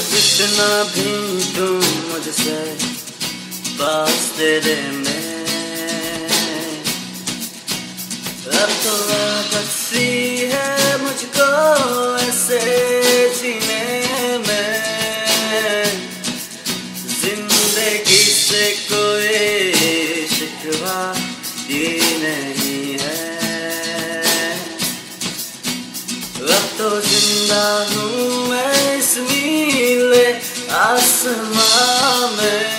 कितना भी तुम मुझसे पास तेरे में। अब तो आदत सी है मुझको ऐसे जीने में। ज़िंदगी से कोई शिकवा ये नहीं है। अब तो ज़िंदा हूँ आसमां में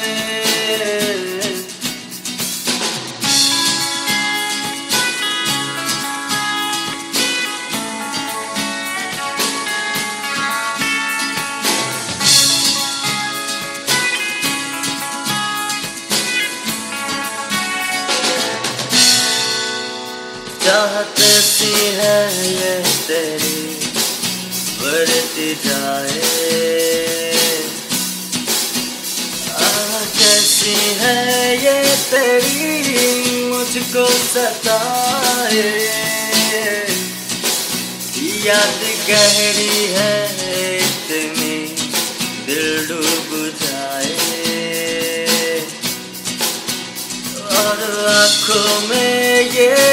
चाहत सी है ये तेरी बढ़ती जाए कैसी है ये तेरी, मुझको सताए। याद गहरी है इतनी, दिल डूब जाए। और आँखों में ये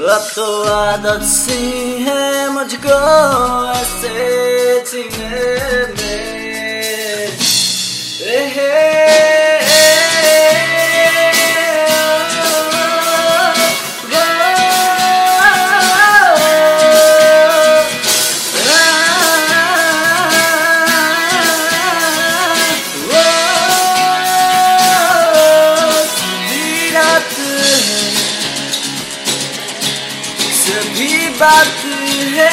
अब तो आदत सी है मुझको ऐसे जीने में। सभी बात है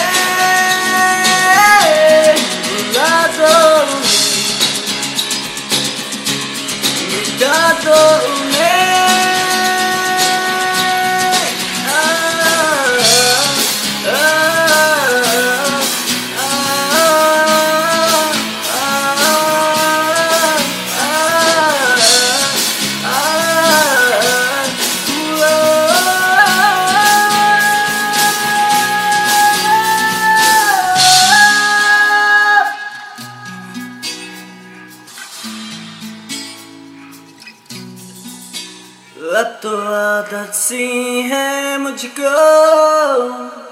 अब तो आदत सी है मुझको।